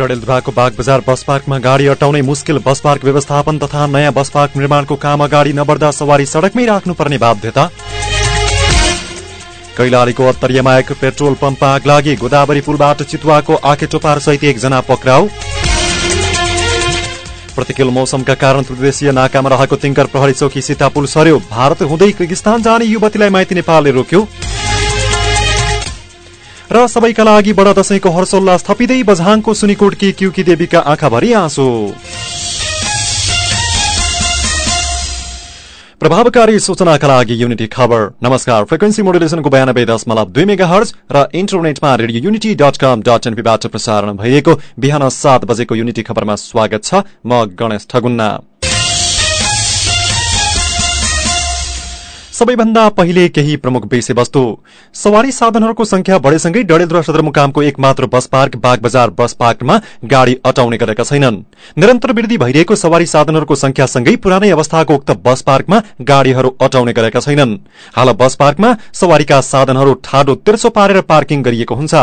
डडेलधुराको बाग बजार बस पार्कमा गाडी अटाउनै मुस्किल बस पार्क व्यवस्थापन तथा नयाँ बस पार्क निर्माणको काम अगाडि नबढ्दा सवारी सड़कमै राख्नुपर्ने बाध्यता। कैलालीको अत्तरियामा एक पेट्रोल पम्प आग लागि गोदावरी पुलबाट चितुवाको आखे टोपार सहित एकजना पक्राउ। प्रतिकूल मौसमका कारण त्रिदेशीय नाकामा रहेको तिङ्कर प्रहरी चौकी सीतापुल सर्यो। भारत हुँदै किर्गिस्तान जाने युवतीलाई माइती नेपालले रोक्यो। र सबैका लागि बडा दशैंको हर्षोल्लास थपिँदै बझाङको सुनिकोटकी क्युकी देवीका आँखाभरि आँसु। प्रभावकारी सूचनाका लागि युनिटी खबर। नमस्कार फ्रिक्वेन्सी मोडुलेसनको बयानब्बे दशमलव दुई मेगा हर्ज र इन्टरनेटमा radio Unity dot com dot एनपीबाट प्रसारण भइएको बिहान सात बजेको युनिटी खबरमा स्वागत छ म गणेश ठगुन्ना। सबैभन्दा पहिले केही प्रमुख विषयवस्तु। सवारी साधनहरूको संख्या बढेसँगै डडेलधुरा सदरमुकामको एक मात्र बस पार्क बाग बजार बस पार्कमा गाड़ी अटाउने गरेका छैनन्। निरन्तर वृद्धि भइरहेको सवारी साधनहरूको संख्यासँगै पुरानै अवस्थाको उक्त बस पार्कमा गाड़ीहरू अटाउने गरेका छैनन्। हाल बस पार्कमा सवारीका साधनहरू ठाडो तेर्सो पारेर पार्किङ गरिएको हुन्छ।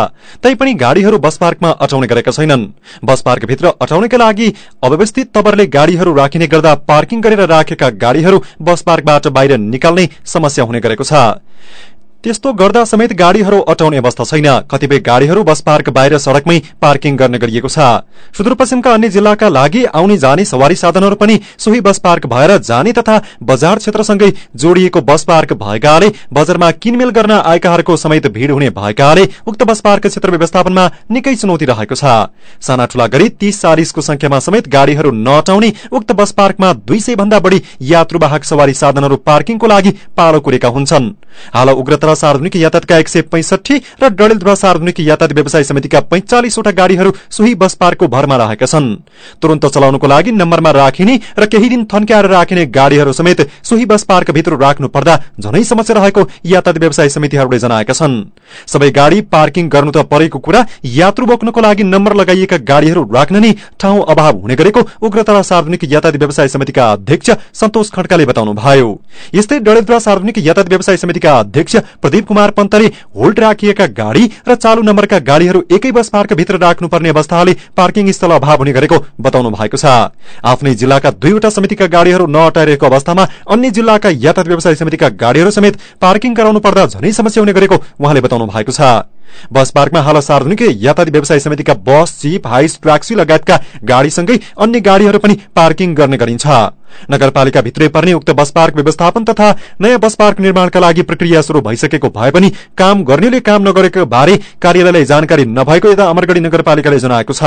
तैपनि गाड़ीहरू बस पार्कमा अटाउने गरेका छैनन्। बस पार्कभित्र अटाउनेका लागि अव्यवस्थित तवरले गाड़ीहरू राखिने गर्दा पार्किङ गरेर राखेका गाड़ीहरू बस पार्कबाट बाहिर निकाल्ने समस्या हुने गरेको छ। त्यस्तो गर्दा समेत गाड़ीहरू अटाउने अवस्था छैन। कतिपय गाड़ीहरू बस पार्क बाहिर सड़कमै पार्किङ गर्ने गरिएको छ। सुदूरपश्चिमका अन्य जिल्लाका लागि आउने जाने सवारी साधनहरू पनि सोही बस पार्क भएर जाने तथा बजार क्षेत्रसँगै जोडिएको बस पार्क भएकाले बजारमा किनमेल गर्न आएकाहरूको समेत भीड़ हुने भएकाले उक्त बस पार्क क्षेत्र व्यवस्थापनमा निकै चुनौती रहेको छ। साना ठूला गरी तीस चालिसको संख्यामा समेत गाड़ीहरू नअटाउने उक्त बस पार्कमा दुई सय भन्दा बढ़ी यात्रुवाहक सवारी साधनहरू पार्किङको लागि पालो कुरेका हुन्छन्। हाल उग्रतरा सार्वजनिक यातायातका एक सय पैंसठी र डडेलधुरा सार्वजनिक यातायात व्यवसाय समितिका पैंचालिसवटा गाड़ीहरू सोही बस पार्कको भरमा रहेका छन्। तुरन्त चलाउनको लागि नम्बरमा राखिने र केही दिन थन्क्याएर राखिने गाड़ीहरू समेत सोही बस पार्क भित्र राख्नु पर्दा झनै समस्या रहेको यातायात व्यवसाय समितिहरूले जनाएका छन्। सबै गाड़ी पार्किङ गर्नु त परेको कुरा यात्रु बोक्नको लागि नम्बर लगाइएका गाड़ीहरू राख्न नै ठाउँ अभाव हुने गरेको उग्रतरा सार्वजनिक यातायात व्यवसाय समितिका अध्यक्ष सन्तोष खड्काले बताउनुभयो। यस्तै डडेलधुरा सार्वजनिक यातायात व्यवसाय समितिका अध्यक्ष प्रदीप कुमार पन्तले होल्ड राखिएका गाड़ी र चालू नम्बरका गाड़ीहरू एकै बस पार्कभित्र राख्नुपर्ने अवस्थाले पार्किङ स्थल अभाव हुने गरेको बताउनु भएको छ। आफ्नै जिल्लाका दुईवटा समितिका गाड़ीहरू नअटाइरहेको अवस्थामा अन्य जिल्लाका यातायात व्यवसाय समितिका गाड़ीहरू समेत पार्किङ गराउनु पर्दा झनै समस्या हुने गरेको उहाँले बताउनु भएको छ। बस पार्कमा हाल सार्वजनिक यातायात व्यवसाय समितिका बस जीप हाइस ट्याक्सी लगायतका गाड़ीसँगै अन्य गाड़ीहरू पनि पार्किङ गर्ने गरिन्छ। नगरपालिका भित्रै पर्ने उक्त बस पार्क व्यवस्थापन तथा नयाँ बस पार्क निर्माणका लागि प्रक्रिया शुरू भइसकेको भए पनि काम गर्नेले काम नगरेको बारे कार्यालयलाई जानकारी नभएको यता अमरगढ़ी नगरपालिकाले जनाएको छ।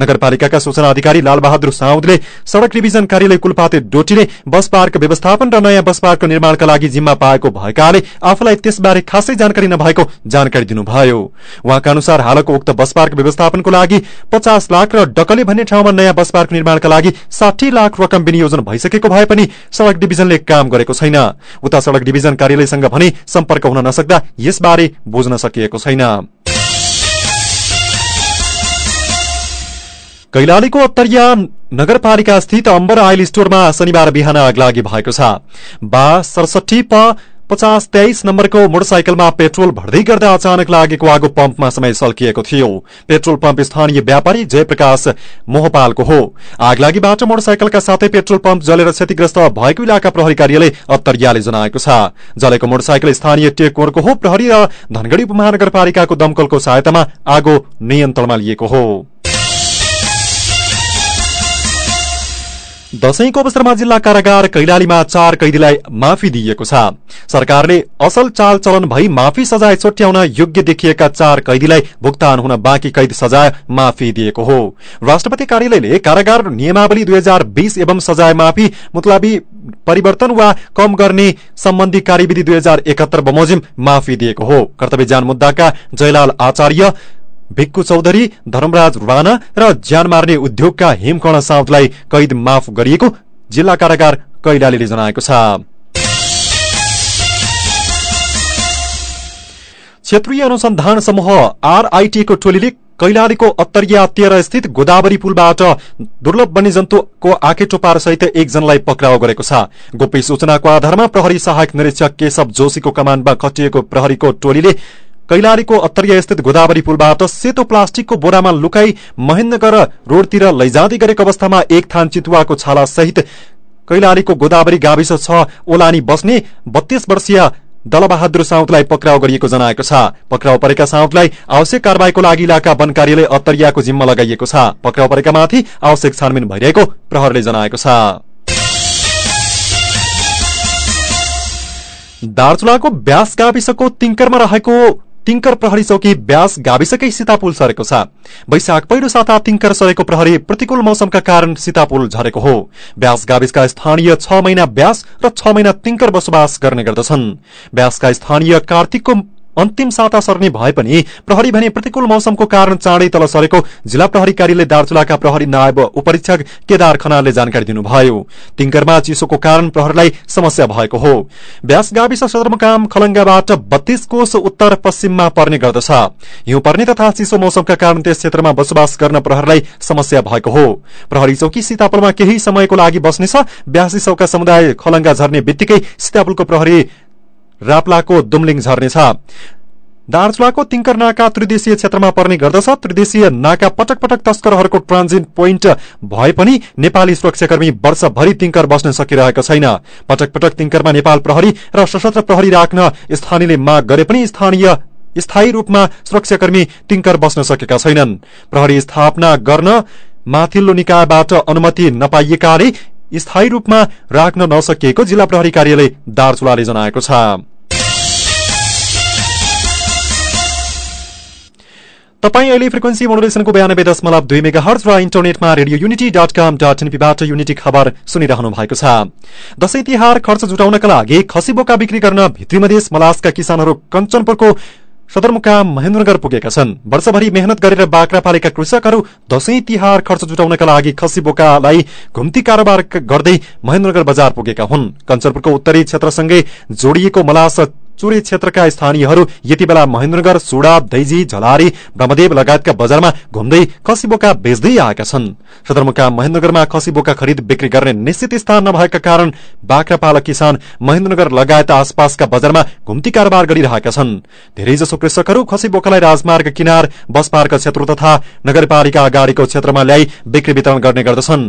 नगरपालिकाका सूचना अधिकारी लालबहादुर साउदले सड़क डिभिजन कार्यालय कुलपाते डोटीले बस पार्क व्यवस्थापन र नयाँ बस पार्क निर्माणका लागि जिम्मा पाएको भएकाले आफूलाई त्यसबारे खासै जानकारी नभएको जानकारी दिनुभयो। उहाँका अनुसार हालको उक्त बस पार्क व्यवस्थापनको लागि पचास लाख र डकले भन्ने ठाउँमा नयाँ बस पार्क निर्माणका लागि साठी लाख रकम विनियोजन भइसकेको भए पनि सड़क डिभिजनले काम गरेको छैन। उता सड़क डिभिजन कार्यालयसँग भने सम्पर्क हुन नसक्दा यसबारे बुझ्न सकिएको छैन। कैलालीको अत्तरिया नगरपालिका स्थित अम्बर आइल स्टोरमा शनिबार बिहान अग्लागी भएको छ। बा सडसठी प पचास तेइस नम्बरको मोटरसाइकलमा पेट्रोल भर्दै गर्दा अचानक लागेको आगो पम्पमा समय सल्किएको थियो। पेट्रोल पम्प स्थानीय व्यापारी जयप्रकाश मोहपालको हो। आगलागीबाट मोटरसाइकलका साथै पेट्रोल पम्प जलेर क्षतिग्रस्त भएको इलाका प्रहरी कार्यालय अत्तरियाले जनाएको छ। जलेको मोटरसाइकल स्थानीय टेकोरको हो प्रहरी र धनगढ़ी उपमहानगरपालिकाको दमकलको सहायतामा आगो नियन्त्रणमा लिएको हो। दशैंको अवसरमा जिल्ला कारागार कैलालीमा चार कैदीलाई माफी दिइएको छ। सरकारले असल चाल चलन भई माफी सजाय छोट्याउन योग्य देखिएका चार कैदीलाई भुक्तान हुन बाँकी कैद सजाय माफी दिएको हो। राष्ट्रपति कार्यालयले कारागार नियमावली दुई हजार बीस एवं सजाय माफी मुतलाबी परिवर्तन वा कम गर्ने सम्बन्धी कार्यविधि दुई हजार एकहत्तर बमोजिम माफी दिएको हो। कर्तव्यजान मुद्दाका जयलाल आचार्य भिक्कु चौधरी धर्मराज राणा र ज्यान मार्ने उद्योगका हेमकर्ण साउदलाई कैद माफ गरिएको जिल्ला कारागार कैलालीले जनाएको छ। क्षेत्रीय अनुसन्धान समूह आरआईटीको टोलीले कैलालीको अत्तरिया तेह्र स्थित गोदावरी पुलबाट दुर्लभ वन्यजन्तुको आँखेटोपार सहित एकजनालाई पक्राउ गरेको छ। गोप्य सूचनाको आधारमा प्रहरी सहायक निरीक्षक केशव जोशीको कमानमा खटिएको प्रहरीको टोलीले कैलालीको अत्तरिया स्थित गोदावरी पुलबाट सेतो प्लास्टिकको बोरामा लुकाई महेन्द्रगर रोडतिर लैजाँदै गरेको अवस्थामा एक थान चितुवाको छाला सहित कैलालीको गोदावरी गाविस छ ओलानी बस्ने बत्तीस वर्षीय दलबहादुर साउदलाई पक्राउ गरिएको जनाएको छ। पक्राउ परेका साउदलाई आवश्यक कार्यवाहीको लागि इलाका वन कार्यालय अत्तरियाको जिम्मा लगाइएको छ। पक्राउ परेका माथि आवश्यक छानबिन भइरहेको प्रहरले जनाएको छ। दार्चुलाको ब्यास गाविसको तिङ्करमा रहेको तिङ्कर प्रहरी चौकी ब्यास गाविसकै सीतापुल सरेको छ। वैशाख पहिलो साता तिङ्कर सरेको प्रहरी प्रतिकूल मौसमका कारण सीतापुल झरेको हो। ब्यास गाविसका स्थानीय छ महिना ब्यास र छ महिना तिङ्कर बसोबास गर्ने गर्दछन्। ब्यासका स्थानीय कार्तिकको अन्तिम साता सर्ने भए पनि प्रहरी भने प्रतिकूल मौसमको कारण चाँडै तल सरेको जिल्ला प्रहरी कार्यालय दार्चुलाका प्रहरी नायब उपरीक्षक केदार खनालले जानकारी दिनुभयो। तिङ्करमा चिसोको कारण प्रहरीलाई समस्या भएको हो। ब्यास गाविस सदरमुकाम खलङ्गाबाट बत्तीस कोष उत्तर पश्चिममा पर्ने गर्दछ। हिउँ पर्ने तथा चिसो मौसमका कारण त्यस क्षेत्रमा बसोबास गर्न प्रहरीलाई समस्या भएको हो। प्रहरी चौकी सीतापुलमा केही समयको लागि बस्नेछ। ब्यासी सौका समुदाय खलङ्गा झर्ने बित्तिकै सीतापुलको प्रहरी राप्लाको दुम्लिङ झर्नेछ। दार्चुलाको तिङ्कर नाका त्रिदेशीय क्षेत्रमा पर्ने गर्दछ। त्रिदेशीय नाका पटक पटक तस्करहरूको ट्रान्जिट पोइन्ट भए पनि नेपाली सुरक्षाकर्मी वर्षभरि तिङ्कर बस्न सकिरहेको छैन। पटक पटक तिङ्करमा नेपाल प्रहरी र सशस्त्र प्रहरी राख्न स्थानीयले माग गरे पनि स्थानीय स्थायी रूपमा सुरक्षाकर्मी तिङ्कर बस्न सकेका छैनन्। प्रहरी स्थापना गर्न माथिल्लो निकायबाट अनुमति नपाइएकाले स्थायी रूपमा राख्न नसकिएको जिल्ला प्रहरी कार्यालय दार्चुलाले जनाएको छ। तपाईँ अहिले फ्रिक्वेन्सी मोडुलेसनको बयानब्बे दशमलव दुई मेगा हर्च र इन्टरनेटमा radio Unity dot com dot एनपीबाट unity खबर सुनिरहनु भएको छ। दशैं तिहार खर्च जुटाउनका लागि खसी बोका बिक्री गर्न भित्री मधेस मलासका किसानहरू कञ्चनपुरको सदरमुकाम महेन्द्रनगर पुगेका छन्। वर्षभरि मेहनत गरेर बाख्रा पालेका कृषकहरू दशैं तिहार खर्च जुटाउनका लागि खसी बोकालाई घुम्ती कारोबार गर्दै महेन्द्रनगर बजार पुगेका हुन्। कञ्चनपुरको उत्तरी क्षेत्रसँगै जोडिएको मलास चुरे क्षेत्रका स्थानीयहरू यति बेला महेन्द्रनगर सुडा दैजी झलारी ब्रह्मदेव लगायतका बजारमा घुम्दै खसी बोका बेच्दै आएका छन्। सदरमुकाम महेन्द्रनगरमा खसी बोका खरिद बिक्री गर्ने निश्चित स्थान नभएका कारण बाख्रा पालक किसान महेन्द्रनगर लगायत आसपासका बजारमा घुम्ती कारोबार गरिरहेका छन्। धेरैजसो कृषकहरू खसी बोकालाई राजमार्ग किनार बस पार्क क्षेत्र तथा नगरपालिका अगाडिको क्षेत्रमा ल्याई बिक्री वितरण गर्ने गर्दछन्।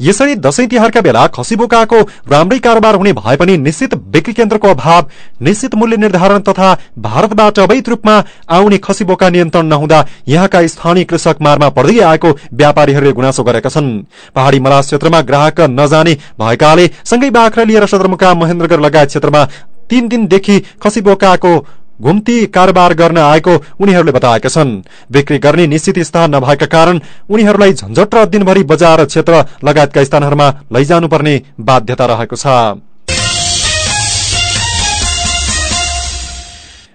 यसरी दशैं तिहारका बेला खसी बोकाको राम्रै कारोबार हुने भए पनि निश्चित बिक्री केन्द्रको अभाव निश्चित मूल्य निर्धारण तथा भारतबाट अवैध रूपमा आउने खसी बोका नियन्त्रण नहुँदा यहाँका स्थानीय कृषक मारमा पर्दै आएको व्यापारीहरूले गुनासो गरेका छन्। पहाड़ी मलास क्षेत्रमा ग्राहक नजाने भएकाले सँगै बाख्रा लिएर सदरमुकाम महेन्द्रगढ़ लगायत क्षेत्रमा तीन दिनदेखि खसी बोकाको घुम्ती कारोबार गर्न आएको उनीहरूले बताएका छन्। बिक्री गर्ने निश्चित स्थान नभएका कारण उनीहरूलाई झन्झट र दिनभरि बजार क्षेत्र लगायतका स्थानहरूमा लैजानुपर्ने बाध्यता रहेको छ।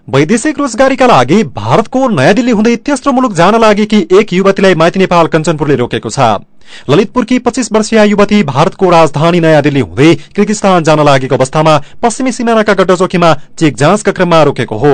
वैदेशिक रोजगारीका लागि भारतको नयाँ दिल्ली हुँदै तेस्रो मुलुक जान लागेकी एक युवतीलाई माइती नेपाल कञ्चनपुरले रोकेको छ। ललितपुरकी पच्चीस वर्षीय युवती भारतको राजधानी नयाँ दिल्ली हुँदै किर्गिस्तान जान लागेको अवस्थामा पश्चिमी सिमानाका गड्डचौकीमा चेक जाँचका क्रममा रोकेको हो।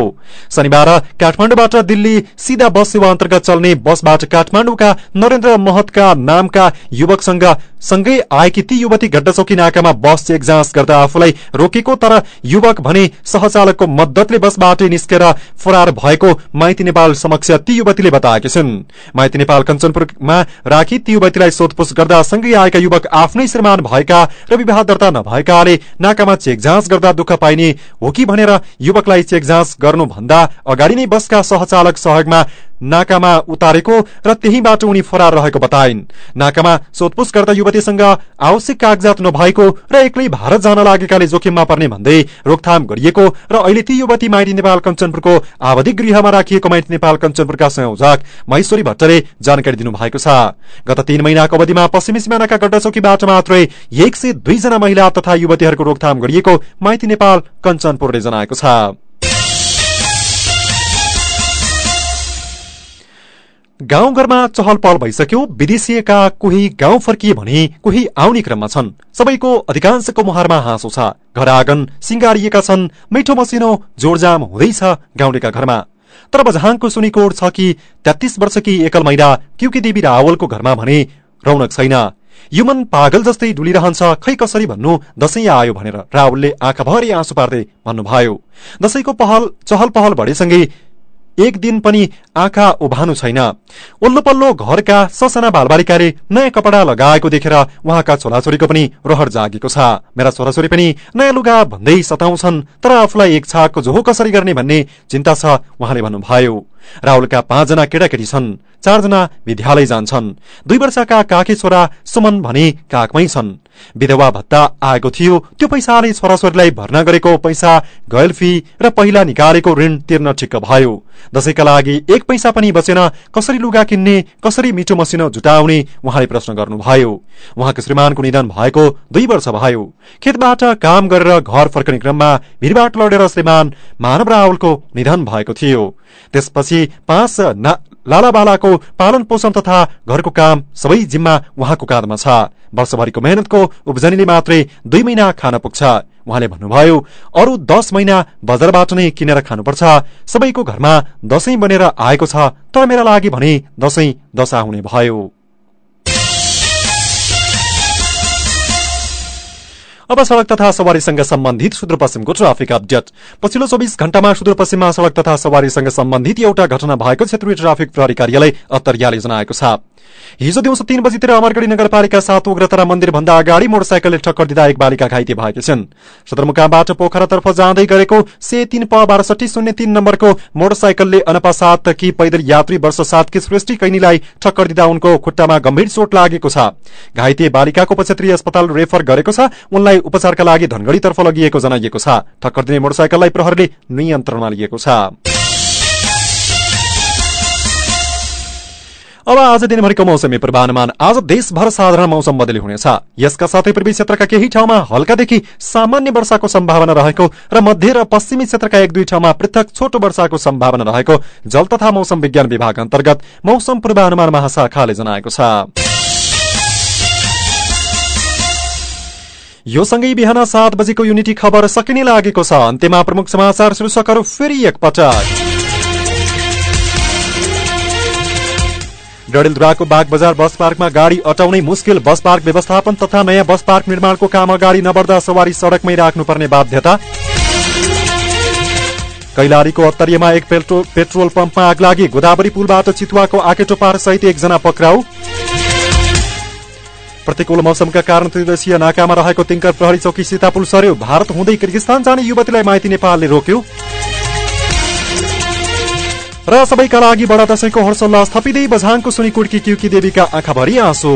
शनिबार काठमाडौँबाट दिल्ली सीधा बस सेवा अन्तर्गत चल्ने बसबाट काठमाडौँका नरेन्द्र महतका नामका युवकसँग सँगै आएकी ती युवती गड्डचौकी नाकामा बस चेक जाँच गर्दा आफूलाई रोकेको तर युवक भने सहचालकको मद्दतले बसबाटै निस्केर फरार भएको माइती नेपाल समक्ष ती युवतीले बताएकी छिन्। माइती नेपाल कञ्चनपुरमा राखी ती युवतीलाई सोधपूछ गर्दा सँगै आएका युवक आफ्नै श्रीमान भएका र विवाह दर्ता नभएकाले नाकामा चेक जाँच गर्दा दुःख पाइने हो कि भनेर युवकलाई चेक जाँच गर्नुभन्दा अगाडि नै बसका सहचालक सहयोगमा नाकामा उतारेको र त्यहीबाट उनी फरार रहेको बताइन्। नाकामा सोधपूछ गर्दा युवतीसँग आवश्यक कागजात नभएको र एक्लै भारत जान लागेकाले जोखिममा पर्ने भन्दै रोकथाम गरिएको र अहिले ती युवती माइती नेपाल कञ्चनपुरको आवधिक गृहमा राखिएको माइती नेपाल कञ्चनपुरका संयोजक महेश्वरी भट्टले जानकारी दिनुभएको छ। गत तीन महिनाको अवधिमा पश्चिमी सिमानाका गड्डाचौकीबाट मात्रै एक सय दुईजना महिला तथा युवतीहरूको रोकथाम गरिएको माइती नेपाल कञ्चनपुरले जनाएको छ। गाउँघरमा चहल पहल भइसक्यो। विदेशीका कोही गाउँ फर्किए भने कोही आउने क्रममा छन्। सबैको अधिकांशको मुहारमा हाँसो छ। घर आँगन सिंगारिएका छन्। मिठो मसिनो जोडजाम हुँदैछ गाउँलेका घरमा। तर बझाङको सुनिकोड छ कि तेत्तीस वर्षकी एकल महिला क्युकी देवी रावलको घरमा भने रौनक छैन। युमन पागल जस्तै डुलिरहन्छ। खै कसरी भन्नु दशैं आयो भनेर रावलले आँखाभरि आँसु पार्दै भन्नुभयो। दशैंको पहल चहल पहल बढेसँगै एक दिन पनि आँखा उभानु छैन। ओल्लो पल्लो घरका ससाना बालबालिकाले नयाँ कपडा लगाएको देखेर उहाँका छोराछोरीको पनि रहर जागेको छ। मेरा छोराछोरी पनि नयाँ लुगा भन्दै सताउँछन् तर आफूलाई एक छाक जो कसरी गर्ने भन्ने चिन्ता छ उहाँले भन्नुभयो। राहुलका पाँचजना केटाकेटी छन् चारजना विद्यालय जान्छन् दुई वर्षका काकी छोरा सुमन भने काखमै छन्। विधवा भत्ता आएको थियो त्यो पैसाले छोराछोरीलाई भर्ना गरेको पैसा गयल फी र पहिला निकालेको ऋण तिर्न ठिक्क भयो। दशैंका लागि एक पैसा पनि बचेन कसरी लुगा किन्ने कसरी मिठो मसिनो जुटाउने उहाँले प्रश्न गर्नुभयो। उहाँको श्रीमानको निधन भएको दुई वर्ष भयो। खेतबाट काम गरेर घर फर्कने क्रममा भिरबाट लडेर श्रीमान मानव रावलको निधन भएको थियो। त्यसपछि पाँच लालाबालाको पालन पोषण तथा घरको काम सबै जिम्मा उहाँको काँधमा छ। वर्षभरिको मेहनतको उब्जनीले मात्रै दुई महिना खान पुग्छ। उहाँले भन्नुभयो अरू दस महिना बजारबाट नै किनेर खानुपर्छ। सबैको घरमा दशैं बनेर आएको छ तर मेरा लागि भने दशैं दशा हुने भयो। अब सड़क तथा सवारीसँग सम्बन्धित सुदूरपश्चिमको ट्राफिक अपडेट। पछिल्लो चौबिस घण्टामा सुदूरपश्चिममा सड़क तथा सवारीसँग सम्बन्धित एउटा घटना भएको क्षेत्रीय ट्राफिक प्रहरी कार्यालय अत्तरियाले जनाएको छ। हिजो दिउँसो तीन बजीतिर अमरगढ़ी नगरपालिका सात उग्रतरा मन्दिर भन्दा अगाडि मोटरसाइकलले ठक्कर दिँदा एक बालिका घाइते भएकी छन्। सदरमुकामबाट पोखरातर्फ जाँदै गरेको से तीन प बारसठी शून्य तीन नम्बरको मोटरसाइकलले अनपा सात कि पैदल यात्री वर्ष सात कि सृष्टि कैनीलाई ठक्कर दिँदा उनको खुट्टामा गम्भीर चोट लागेको छ। घाइते बालिकाको उपक्षेत्रीय अस्पताल रेफर गरेको छ। उनलाई उपचारका लागि धनगढ़ीतर्फ लगिएको जनाइएको छ। ठक्कर दिने मोटरसाइकललाई प्रहरले नियन्त्रणमा लिएको छ। अब आज दिनभरिको मौसमी पूर्वानुमान। आज देशभर साधारण मौसम बदली हुनेछ। यसका साथै पूर्वी क्षेत्रका केही ठाउँमा हल्कादेखि सामान्य वर्षाको सम्भावना रहेको र मध्य र पश्चिमी क्षेत्रका एक दुई ठाउँमा पृथक छोटो वर्षाको सम्भावना रहेको जल तथा मौसम विज्ञान विभाग अन्तर्गत मौसम पूर्वानुमान महाशाखाले जनाएको छ। यो सँगै बिहान सात बजेको युनिटी खबर सकिने लागेको छ। अन्त्यमा प्रमुख समाचार शीर्षकहरू फेरि एकपटक। डडेलधुराको बाग बजार बस पार्कमा गाडी अटाउनै मुस्किल बस पार्क व्यवस्थापन तथा नयाँ बस पार्क निर्माणको काम अगाडि नबढ्दा सवारी सड़कमै राख्नुपर्ने बाध्यता। कैलालीको अत्तरीयमा एक पेट्रोल पम्पमा आग लागि गोदावरी पुलबाट चितुवाको आकेटो पार सहित एकजना पक्राउ। प्रतिकूल मौसमका कारण त्रिदेशीय नाकामा रहेको तिङ्कर प्रहरी चौकी सीतापुल सर्यो। भारत हुँदै किर्गिस्तान जाने युवतीलाई माइती नेपालले रोक्यो। र सबैका लागि बडा दशैंको हर्षोल्लास थपिँदै बझाङको सुनि कुड्की क्युकी देवीका आँखाभरि आँसु।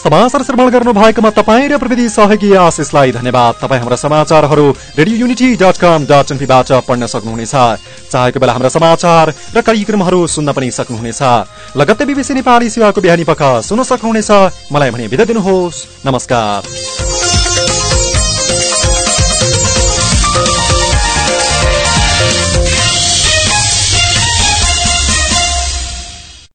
समाचार श्रवण गर्नु भएकोमा तपाईँ र प्रविधि सहयोगी आशिषलाई धन्यवाद। तपाईँ हाम्रा समाचारहरू radio Unity dot com dot एनपीबाट पढ्न सक्नुहुनेछ। चाहेको बेला हाम्रा समाचार र कार्यक्रमहरू सुन्न पनि सक्नुहुनेछ। लगत्तै बिबिसी नेपाली सेवाको बिहानी पख सुन्न सक्नुहुनेछ। मलाई भने बिदा दिनुहोस्। नमस्कार।